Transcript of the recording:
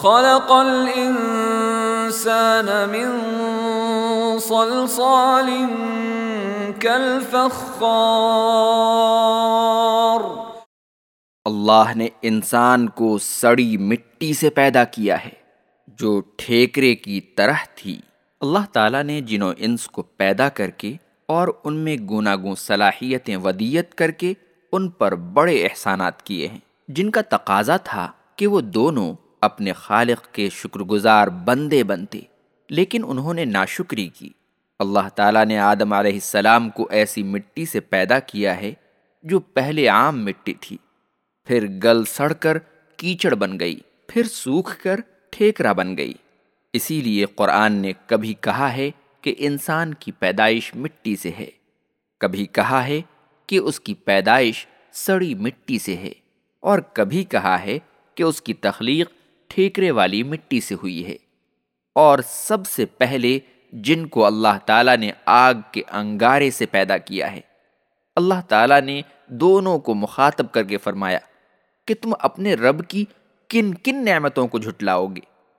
خلق الانسان من صلصال كالفخار۔ اللہ نے انسان کو سڑی مٹی سے پیدا کیا ہے، جو ٹھیکرے کی طرح تھی۔ اللہ تعالیٰ نے جنوں انس کو پیدا کر کے اور ان میں گناگوں صلاحیتیں ودیت کر کے ان پر بڑے احسانات کیے ہیں۔ جن کا تقاضا تھا کہ وہ دونوں اپنے خالق کے شکر گزار بندے بنتے، لیکن انہوں نے ناشکری کی۔ اللہ تعالیٰ نے آدم علیہ السلام کو ایسی مٹی سے پیدا کیا ہے جو پہلے عام مٹی تھی۔ پھر گل سڑ کر کیچڑ بن گئی، پھر سوکھ کر ٹھیکرا بن گئی۔ اسی لیے قرآن نے کبھی کہا ہے کہ انسان کی پیدائش مٹی سے ہے۔ کبھی کہا ہے کہ اس کی پیدائش سڑی مٹی سے ہے۔ اور کبھی کہا ہے کہ اس کی تخلیق ٹھیکرے والی مٹی سے ہوئی ہے۔ اور سب سے پہلے جن کو اللہ تعالیٰ نے آگ کے انگارے سے پیدا کیا ہے، اللہ تعالیٰ نے دونوں کو مخاطب کر کے فرمایا، کہ تم اپنے رب کی کن کن نعمتوں کو جھٹلاؤ گے؟